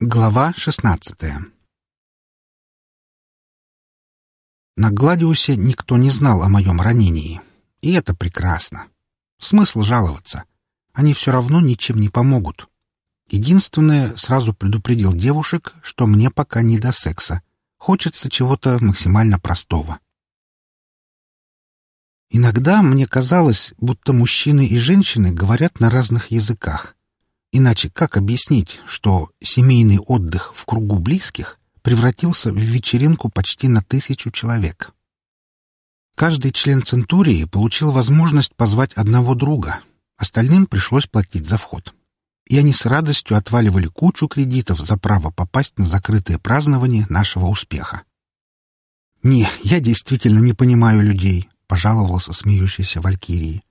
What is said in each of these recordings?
Глава шестнадцатая На Гладиусе никто не знал о моем ранении. И это прекрасно. Смысл жаловаться. Они все равно ничем не помогут. Единственное, сразу предупредил девушек, что мне пока не до секса. Хочется чего-то максимально простого. Иногда мне казалось, будто мужчины и женщины говорят на разных языках. Иначе как объяснить, что семейный отдых в кругу близких превратился в вечеринку почти на тысячу человек? Каждый член Центурии получил возможность позвать одного друга. Остальным пришлось платить за вход. И они с радостью отваливали кучу кредитов за право попасть на закрытое празднование нашего успеха. «Не, я действительно не понимаю людей», — пожаловался смеющийся Валькирии.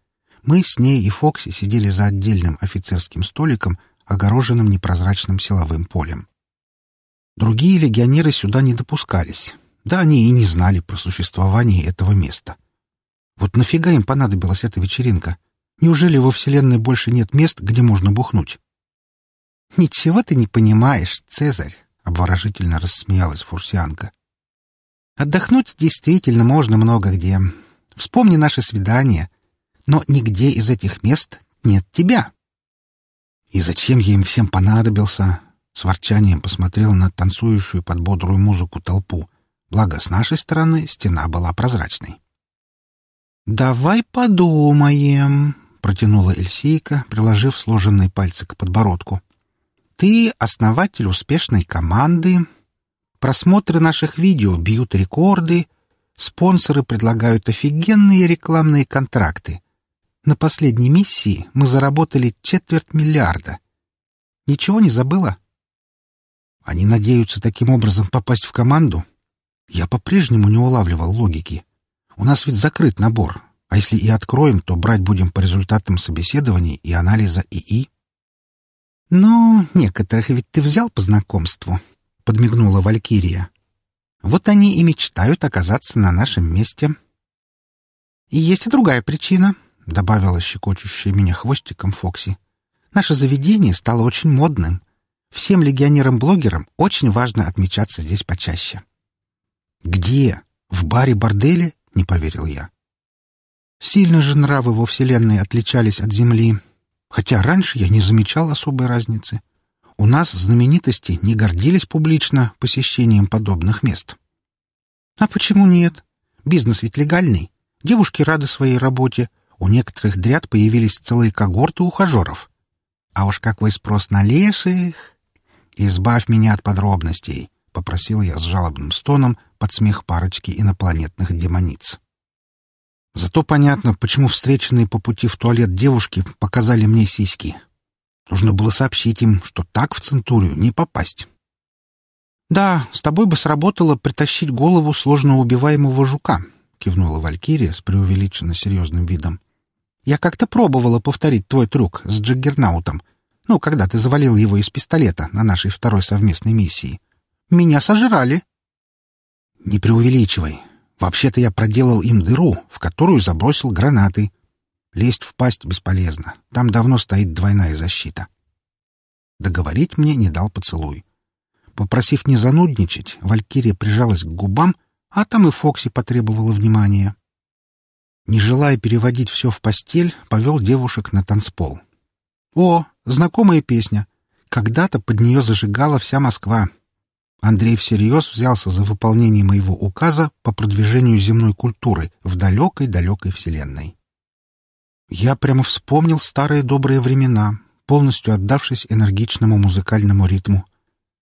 Мы с ней и Фокси сидели за отдельным офицерским столиком, огороженным непрозрачным силовым полем. Другие легионеры сюда не допускались. Да они и не знали про существование этого места. Вот нафига им понадобилась эта вечеринка? Неужели во Вселенной больше нет мест, где можно бухнуть? — Ничего ты не понимаешь, Цезарь, — обворожительно рассмеялась фурсианка. — Отдохнуть действительно можно много где. Вспомни наше свидание — но нигде из этих мест нет тебя. И зачем я им всем понадобился? С ворчанием посмотрел на танцующую под бодрую музыку толпу. Благо, с нашей стороны стена была прозрачной. «Давай подумаем», — протянула Эльсейка, приложив сложенные пальцы к подбородку. «Ты основатель успешной команды. Просмотры наших видео бьют рекорды. Спонсоры предлагают офигенные рекламные контракты. На последней миссии мы заработали четверть миллиарда. Ничего не забыла? Они надеются таким образом попасть в команду? Я по-прежнему не улавливал логики. У нас ведь закрыт набор, а если и откроем, то брать будем по результатам собеседований и анализа ИИ. «Ну, некоторых ведь ты взял по знакомству», — подмигнула Валькирия. «Вот они и мечтают оказаться на нашем месте». «И есть и другая причина», — добавила щекочущая меня хвостиком Фокси. «Наше заведение стало очень модным. Всем легионерам-блогерам очень важно отмечаться здесь почаще». «Где? В баре-борделе?» — не поверил я. Сильно же нравы во Вселенной отличались от Земли, хотя раньше я не замечал особой разницы. У нас знаменитости не гордились публично посещением подобных мест. А почему нет? Бизнес ведь легальный. Девушки рады своей работе, у некоторых дряд появились целые когорты ухажеров. А уж какой спрос на леших! Избавь меня от подробностей, — попросил я с жалобным стоном под смех парочки инопланетных демониц. Зато понятно, почему встреченные по пути в туалет девушки показали мне сиськи. Нужно было сообщить им, что так в Центурию не попасть. «Да, с тобой бы сработало притащить голову сложно убиваемого жука», — кивнула Валькирия с преувеличенно серьезным видом. Я как-то пробовала повторить твой трюк с Джиггернаутом. Ну, когда ты завалил его из пистолета на нашей второй совместной миссии. Меня сожрали. Не преувеличивай. Вообще-то я проделал им дыру, в которую забросил гранаты. Лезть в пасть бесполезно. Там давно стоит двойная защита. Договорить мне не дал поцелуй. Попросив не занудничать, Валькирия прижалась к губам, а там и Фокси потребовала внимания. Не желая переводить все в постель, повел девушек на танцпол. О, знакомая песня. Когда-то под нее зажигала вся Москва. Андрей всерьез взялся за выполнение моего указа по продвижению земной культуры в далекой-далекой вселенной. Я прямо вспомнил старые добрые времена, полностью отдавшись энергичному музыкальному ритму.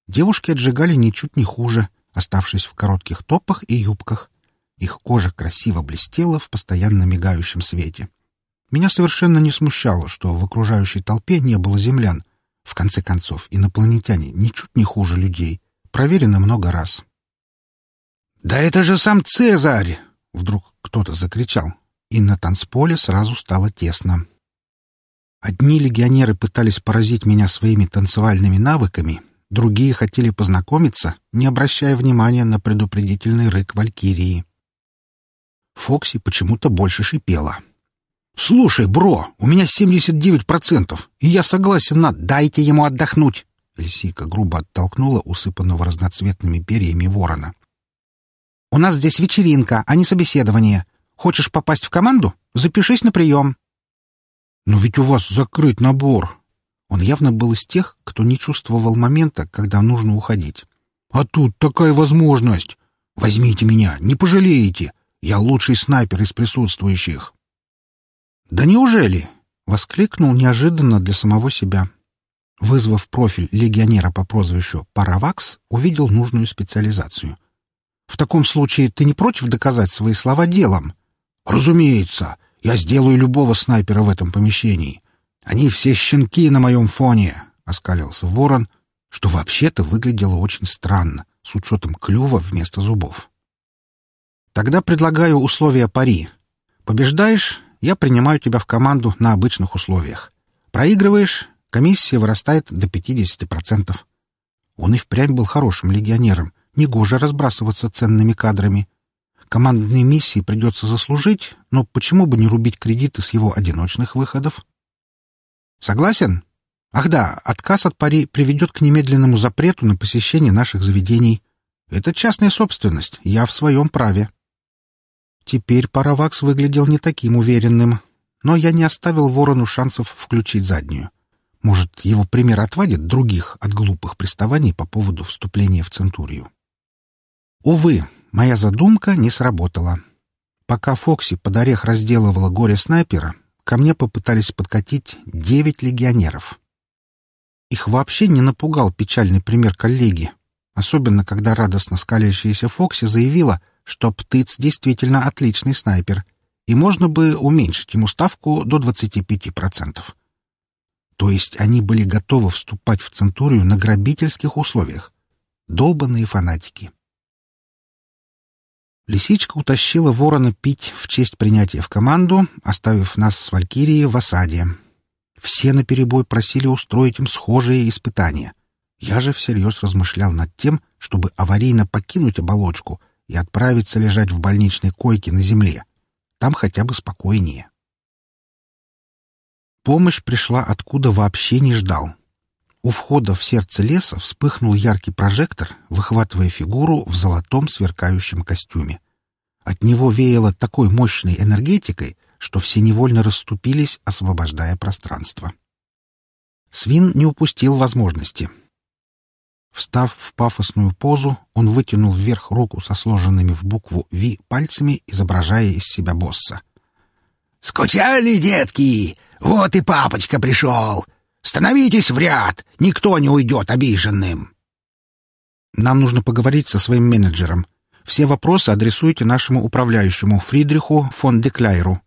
Девушки отжигали ничуть не хуже, оставшись в коротких топах и юбках. Их кожа красиво блестела в постоянно мигающем свете. Меня совершенно не смущало, что в окружающей толпе не было землян. В конце концов, инопланетяне ничуть не хуже людей. Проверено много раз. «Да это же сам Цезарь!» — вдруг кто-то закричал, и на танцполе сразу стало тесно. Одни легионеры пытались поразить меня своими танцевальными навыками, другие хотели познакомиться, не обращая внимания на предупредительный рык Валькирии. Фокси почему-то больше шипела. «Слушай, бро, у меня 79%, и я согласен на... Дайте ему отдохнуть!» Эльсика грубо оттолкнула усыпанного разноцветными перьями ворона. «У нас здесь вечеринка, а не собеседование. Хочешь попасть в команду? Запишись на прием». «Но ведь у вас закрыт набор». Он явно был из тех, кто не чувствовал момента, когда нужно уходить. «А тут такая возможность! Возьмите меня, не пожалеете! Я лучший снайпер из присутствующих!» «Да неужели?» — воскликнул неожиданно для самого себя. Вызвав профиль легионера по прозвищу Паравакс, увидел нужную специализацию. «В таком случае ты не против доказать свои слова делом?» «Разумеется. Я сделаю любого снайпера в этом помещении. Они все щенки на моем фоне», — оскалился ворон, что вообще-то выглядело очень странно, с учетом клюва вместо зубов. «Тогда предлагаю условия пари. Побеждаешь — я принимаю тебя в команду на обычных условиях. Проигрываешь комиссия вырастает до 50%. Он и впрямь был хорошим легионером, негоже разбрасываться ценными кадрами. Командные миссии придется заслужить, но почему бы не рубить кредиты с его одиночных выходов? Согласен? Ах да, отказ от пари приведет к немедленному запрету на посещение наших заведений. Это частная собственность, я в своем праве. Теперь Паравакс выглядел не таким уверенным, но я не оставил ворону шансов включить заднюю. Может, его пример отвадит других от глупых приставаний по поводу вступления в Центурию. Увы, моя задумка не сработала. Пока Фокси под орех разделывала горе снайпера, ко мне попытались подкатить девять легионеров. Их вообще не напугал печальный пример коллеги, особенно когда радостно скалящаяся Фокси заявила, что Птыц действительно отличный снайпер, и можно бы уменьшить ему ставку до 25%. То есть они были готовы вступать в Центурию на грабительских условиях. Долбанные фанатики. Лисичка утащила ворона пить в честь принятия в команду, оставив нас с Валькирией в осаде. Все наперебой просили устроить им схожие испытания. Я же всерьез размышлял над тем, чтобы аварийно покинуть оболочку и отправиться лежать в больничной койке на земле. Там хотя бы спокойнее. Помощь пришла откуда вообще не ждал. У входа в сердце леса вспыхнул яркий прожектор, выхватывая фигуру в золотом сверкающем костюме. От него веяло такой мощной энергетикой, что все невольно расступились, освобождая пространство. Свин не упустил возможности. Встав в пафосную позу, он вытянул вверх руку со сложенными в букву «Ви» пальцами, изображая из себя босса. «Скучали, детки? Вот и папочка пришел. Становитесь в ряд, никто не уйдет обиженным. Нам нужно поговорить со своим менеджером. Все вопросы адресуйте нашему управляющему Фридриху фон Декляйру.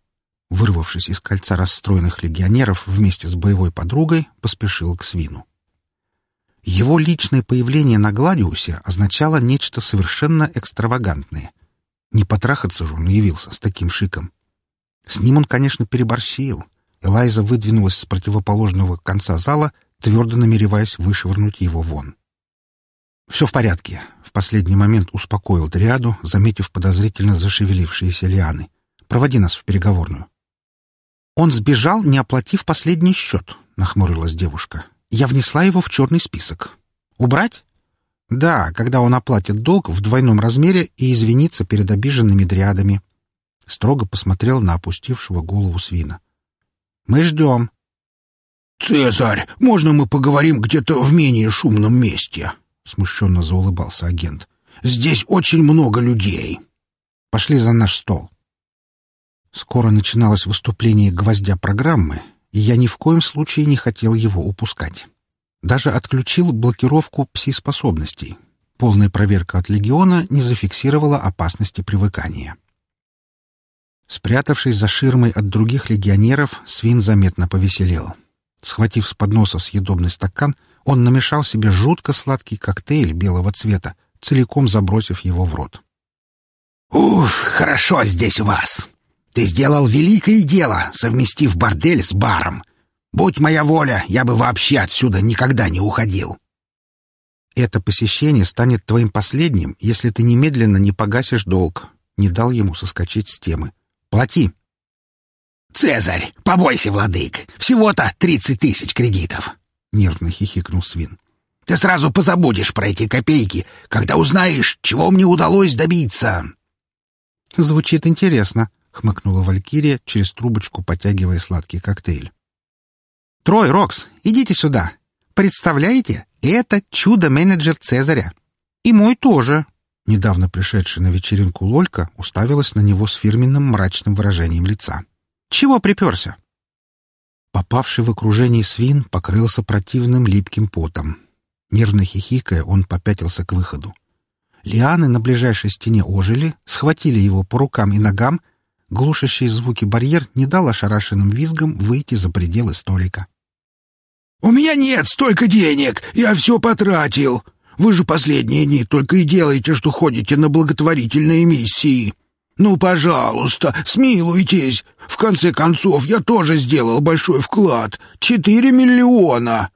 Вырвавшись из кольца расстроенных легионеров вместе с боевой подругой, поспешил к свину. Его личное появление на Гладиусе означало нечто совершенно экстравагантное. Не потрахаться же он явился с таким шиком. С ним он, конечно, переборщил — Элайза выдвинулась с противоположного конца зала, твердо намереваясь вышвырнуть его вон. «Все в порядке», — в последний момент успокоил Дриаду, заметив подозрительно зашевелившиеся лианы. «Проводи нас в переговорную». «Он сбежал, не оплатив последний счет», — нахмурилась девушка. «Я внесла его в черный список. Убрать?» «Да, когда он оплатит долг в двойном размере и извинится перед обиженными дриадами». Строго посмотрел на опустившего голову свина. Мы ждем. «Цезарь, можно мы поговорим где-то в менее шумном месте?» — смущенно заулыбался агент. «Здесь очень много людей». «Пошли за наш стол». Скоро начиналось выступление гвоздя программы, и я ни в коем случае не хотел его упускать. Даже отключил блокировку пси-способностей. Полная проверка от легиона не зафиксировала опасности привыкания. Спрятавшись за ширмой от других легионеров, свин заметно повеселел. Схватив с подноса съедобный стакан, он намешал себе жутко сладкий коктейль белого цвета, целиком забросив его в рот. «Уф, хорошо здесь у вас! Ты сделал великое дело, совместив бордель с баром. Будь моя воля, я бы вообще отсюда никогда не уходил!» «Это посещение станет твоим последним, если ты немедленно не погасишь долг», — не дал ему соскочить с темы. Плати. Цезарь, побойся, владык. Всего-то тридцать тысяч кредитов. Нервно хихикнул свин. Ты сразу позабудешь про эти копейки, когда узнаешь, чего мне удалось добиться. Звучит интересно, хмыкнула Валькирия через трубочку, потягивая сладкий коктейль. Трой, Рокс, идите сюда. Представляете, это чудо-менеджер Цезаря. И мой тоже. Недавно пришедшая на вечеринку Лолька уставилась на него с фирменным мрачным выражением лица. Чего приперся? Попавший в окружение свин покрылся противным липким потом. Нервно хихикая, он попятился к выходу. Лианы на ближайшей стене ожили, схватили его по рукам и ногам. Глушащий звуки барьер не дал ошарашенным визгам выйти за пределы столика. «У меня нет столько денег! Я все потратил! Вы же последние дни только и делаете, что ходите на благотворительные миссии!» «Ну, пожалуйста, смилуйтесь! В конце концов, я тоже сделал большой вклад. Четыре миллиона!»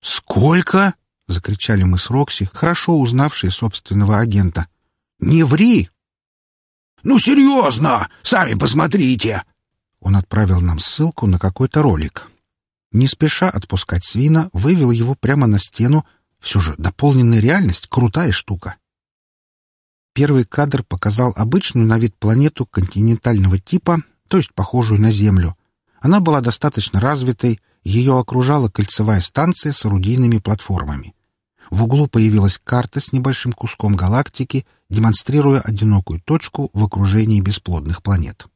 «Сколько?» — закричали мы с Рокси, хорошо узнавшие собственного агента. «Не ври!» «Ну, серьезно! Сами посмотрите!» Он отправил нам ссылку на какой-то ролик. Не спеша отпускать свина, вывел его прямо на стену. Все же дополненная реальность — крутая штука. Первый кадр показал обычную на вид планету континентального типа, то есть похожую на Землю. Она была достаточно развитой, ее окружала кольцевая станция с орудийными платформами. В углу появилась карта с небольшим куском галактики, демонстрируя одинокую точку в окружении бесплодных планет.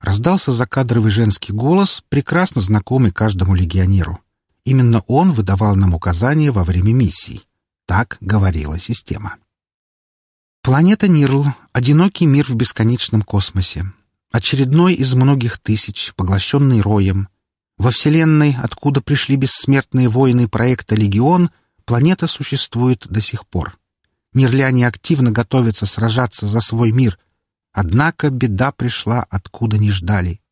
Раздался закадровый женский голос, прекрасно знакомый каждому легионеру. Именно он выдавал нам указания во время миссий. Так говорила система. Планета Нирл — одинокий мир в бесконечном космосе. Очередной из многих тысяч, поглощенный роем. Во Вселенной, откуда пришли бессмертные воины проекта «Легион», планета существует до сих пор. Нирляне активно готовятся сражаться за свой мир. Однако беда пришла, откуда не ждали.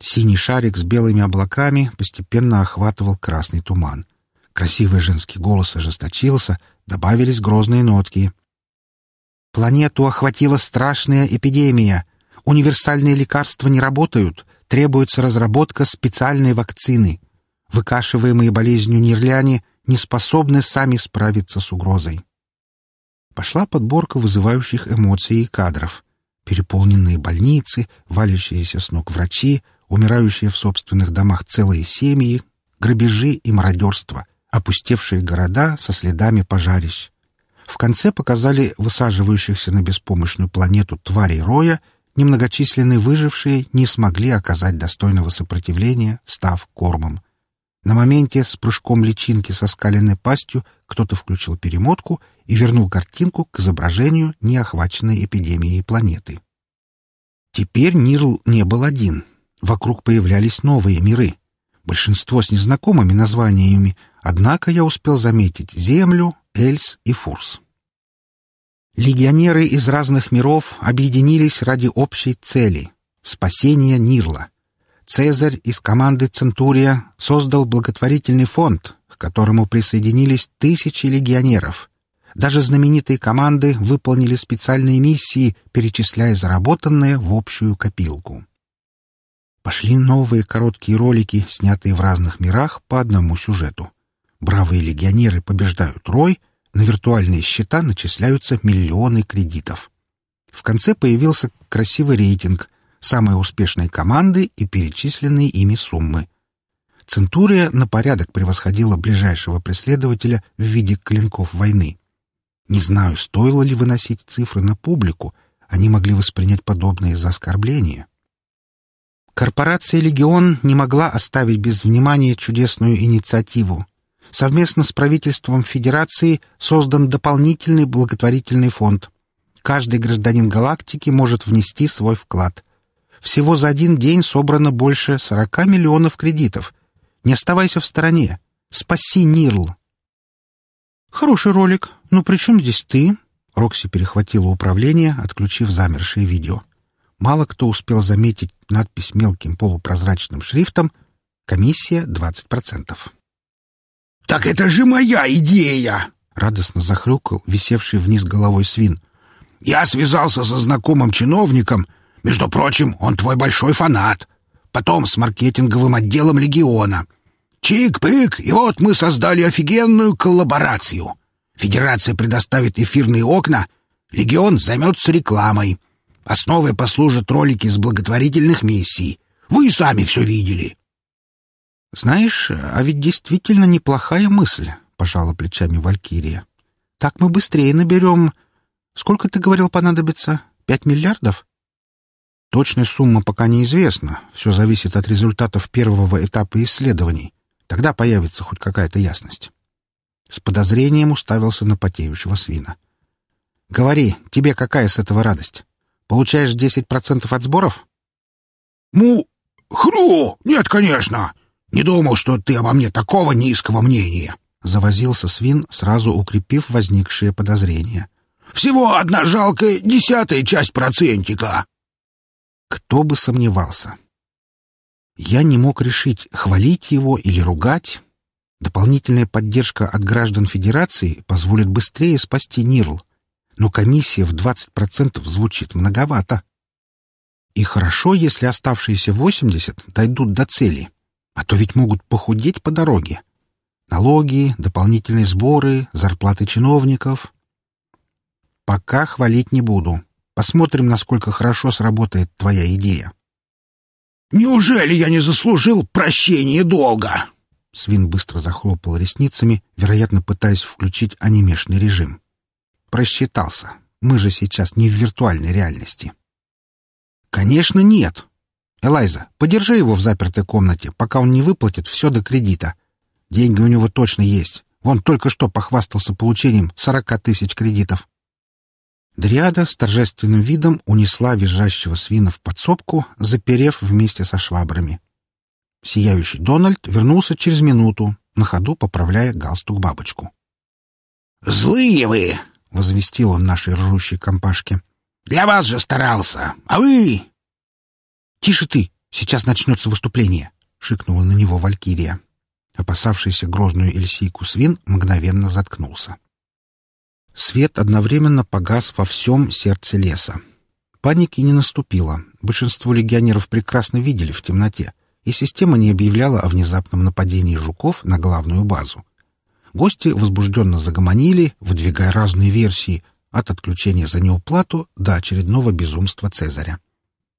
Синий шарик с белыми облаками постепенно охватывал красный туман. Красивый женский голос ожесточился, добавились грозные нотки — Планету охватила страшная эпидемия. Универсальные лекарства не работают. Требуется разработка специальной вакцины. Выкашиваемые болезнью нерляне не способны сами справиться с угрозой. Пошла подборка вызывающих эмоций и кадров. Переполненные больницы, валящиеся с ног врачи, умирающие в собственных домах целые семьи, грабежи и мародерство, опустевшие города со следами пожарищ. В конце показали высаживающихся на беспомощную планету тварей роя, немногочисленные выжившие не смогли оказать достойного сопротивления, став кормом. На моменте с прыжком личинки со скаленной пастью кто-то включил перемотку и вернул картинку к изображению неохваченной эпидемией планеты. Теперь Нирл не был один. Вокруг появлялись новые миры. Большинство с незнакомыми названиями, однако я успел заметить Землю, Эльс и Фурс. Легионеры из разных миров объединились ради общей цели — спасения Нирла. Цезарь из команды «Центурия» создал благотворительный фонд, к которому присоединились тысячи легионеров. Даже знаменитые команды выполнили специальные миссии, перечисляя заработанное в общую копилку. Пошли новые короткие ролики, снятые в разных мирах по одному сюжету. Бравые легионеры побеждают Рой — на виртуальные счета начисляются миллионы кредитов. В конце появился красивый рейтинг, самые успешные команды и перечисленные ими суммы. Центурия на порядок превосходила ближайшего преследователя в виде клинков войны. Не знаю, стоило ли выносить цифры на публику, они могли воспринять подобное за оскорбление. Корпорация «Легион» не могла оставить без внимания чудесную инициативу совместно с правительством Федерации создан дополнительный благотворительный фонд. Каждый гражданин галактики может внести свой вклад. Всего за один день собрано больше 40 миллионов кредитов. Не оставайся в стороне. Спаси Нирл. Хороший ролик. Но при чем здесь ты? Рокси перехватила управление, отключив замершее видео. Мало кто успел заметить надпись мелким полупрозрачным шрифтом «Комиссия 20%». «Так это же моя идея!» — радостно захрюкал висевший вниз головой свин. «Я связался со знакомым чиновником. Между прочим, он твой большой фанат. Потом с маркетинговым отделом «Легиона». Чик-пык, и вот мы создали офигенную коллаборацию. Федерация предоставит эфирные окна, Легион займется рекламой. Основой послужат ролики с благотворительных миссий. Вы и сами все видели. Знаешь, а ведь действительно неплохая мысль, пожала плечами Валькирия. Так мы быстрее наберем... Сколько ты говорил понадобится? Пять миллиардов? Точная сумма пока неизвестна. Все зависит от результатов первого этапа исследований. Тогда появится хоть какая-то ясность. С подозрением уставился на потеющего свина. «Говори, тебе какая с этого радость? Получаешь десять процентов от сборов?» «Му... хру! Нет, конечно! Не думал, что ты обо мне такого низкого мнения!» Завозился свин, сразу укрепив возникшие подозрения. «Всего одна жалкая десятая часть процентика!» Кто бы сомневался. Я не мог решить, хвалить его или ругать. Дополнительная поддержка от граждан Федерации позволит быстрее спасти Нирл. Но комиссия в 20% звучит многовато. И хорошо, если оставшиеся 80 дойдут до цели. А то ведь могут похудеть по дороге. Налоги, дополнительные сборы, зарплаты чиновников. Пока хвалить не буду. Посмотрим, насколько хорошо сработает твоя идея. «Неужели я не заслужил прощения долга?» Свин быстро захлопал ресницами, вероятно, пытаясь включить анимешный режим. Просчитался. Мы же сейчас не в виртуальной реальности. «Конечно, нет. Элайза, подержи его в запертой комнате, пока он не выплатит все до кредита. Деньги у него точно есть. Вон только что похвастался получением сорока тысяч кредитов. Дриада с торжественным видом унесла визжащего свина в подсобку, заперев вместе со швабрами. Сияющий Дональд вернулся через минуту, на ходу поправляя галстук-бабочку. «Злые вы!» — возвестил он нашей ржущей компашке. «Для вас же старался, а вы...» «Тише ты! Сейчас начнется выступление!» — шикнула на него Валькирия. Опасавшийся грозную эльсийку свин мгновенно заткнулся. Свет одновременно погас во всем сердце леса. Паники не наступило. Большинство легионеров прекрасно видели в темноте, и система не объявляла о внезапном нападении жуков на главную базу. Гости возбужденно загомонили, выдвигая разные версии, от отключения за неуплату до очередного безумства Цезаря.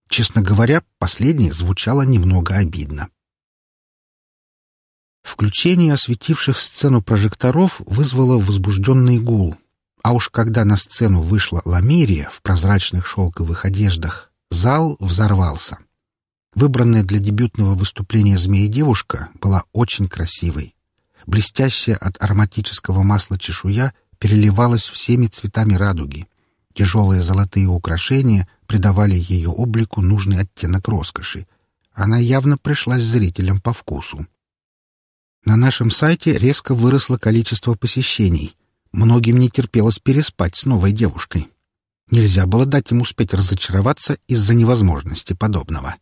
Честно говоря, последнее звучало немного обидно. Включение осветивших сцену прожекторов вызвало возбужденный гул, а уж когда на сцену вышла Ламирия в прозрачных шелковых одеждах, зал взорвался. Выбранная для дебютного выступления змея-девушка была очень красивой. Блестящая от ароматического масла чешуя переливалась всеми цветами радуги. Тяжелые золотые украшения придавали ее облику нужный оттенок роскоши. Она явно пришлась зрителям по вкусу. На нашем сайте резко выросло количество посещений — Многим не терпелось переспать с новой девушкой. Нельзя было дать им успеть разочароваться из-за невозможности подобного.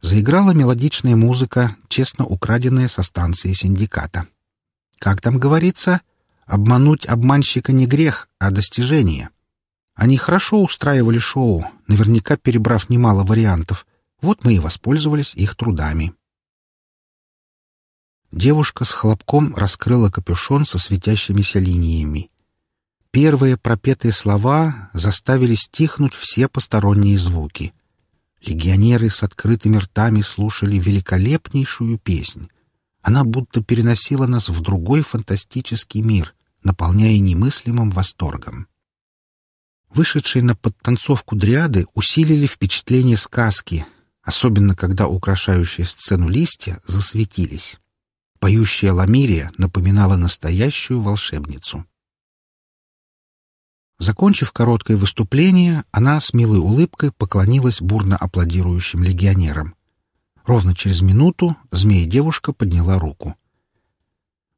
Заиграла мелодичная музыка, честно украденная со станции синдиката. Как там говорится, обмануть обманщика не грех, а достижение. Они хорошо устраивали шоу, наверняка перебрав немало вариантов. Вот мы и воспользовались их трудами. Девушка с хлопком раскрыла капюшон со светящимися линиями. Первые пропетые слова заставили стихнуть все посторонние звуки. Легионеры с открытыми ртами слушали великолепнейшую песнь. Она будто переносила нас в другой фантастический мир, наполняя немыслимым восторгом. Вышедшие на подтанцовку дриады усилили впечатление сказки, особенно когда украшающие сцену листья засветились. Поющая Ламирия напоминала настоящую волшебницу. Закончив короткое выступление, она с милой улыбкой поклонилась бурно аплодирующим легионерам. Ровно через минуту змея-девушка подняла руку.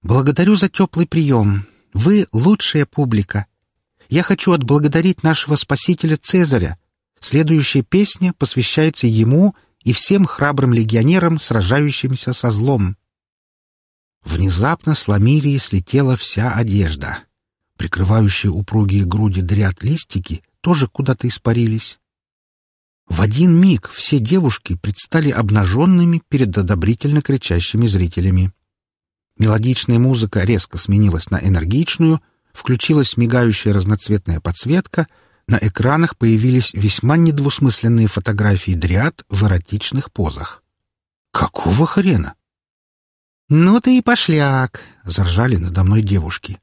«Благодарю за теплый прием. Вы — лучшая публика. Я хочу отблагодарить нашего спасителя Цезаря. Следующая песня посвящается ему и всем храбрым легионерам, сражающимся со злом». Внезапно с ламирии слетела вся одежда. Прикрывающие упругие груди дряд листики тоже куда-то испарились. В один миг все девушки предстали обнаженными перед одобрительно кричащими зрителями. Мелодичная музыка резко сменилась на энергичную, включилась мигающая разноцветная подсветка, на экранах появились весьма недвусмысленные фотографии дриад в эротичных позах. «Какого хрена?» «Ну ты и пошляк!» — заржали надо мной девушки.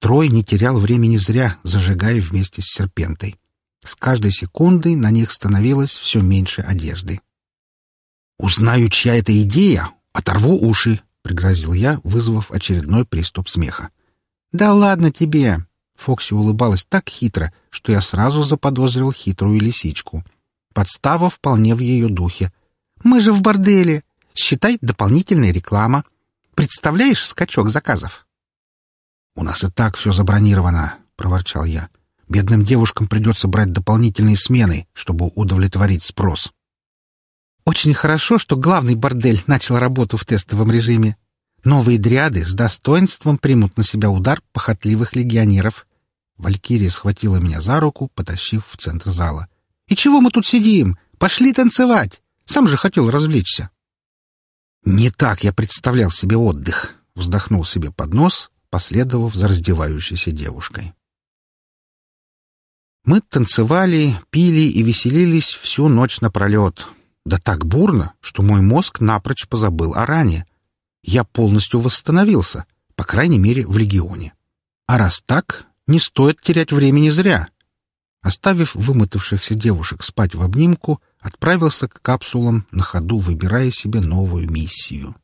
Трой не терял времени зря, зажигая вместе с серпентой. С каждой секундой на них становилось все меньше одежды. «Узнаю, чья это идея, оторву уши», — пригрозил я, вызвав очередной приступ смеха. «Да ладно тебе!» Фокси улыбалась так хитро, что я сразу заподозрил хитрую лисичку. Подстава вполне в ее духе. «Мы же в борделе. Считай, дополнительная реклама. Представляешь скачок заказов?» «У нас и так все забронировано», — проворчал я. «Бедным девушкам придется брать дополнительные смены, чтобы удовлетворить спрос». «Очень хорошо, что главный бордель начал работу в тестовом режиме. Новые дриады с достоинством примут на себя удар похотливых легионеров». Валькирия схватила меня за руку, потащив в центр зала. «И чего мы тут сидим? Пошли танцевать! Сам же хотел развлечься!» «Не так я представлял себе отдых», — вздохнул себе под нос, последовав за раздевающейся девушкой. Мы танцевали, пили и веселились всю ночь напролет. Да так бурно, что мой мозг напрочь позабыл о ране. Я полностью восстановился, по крайней мере, в легионе. А раз так, не стоит терять времени зря. Оставив вымотавшихся девушек спать в обнимку, отправился к капсулам, на ходу выбирая себе новую миссию.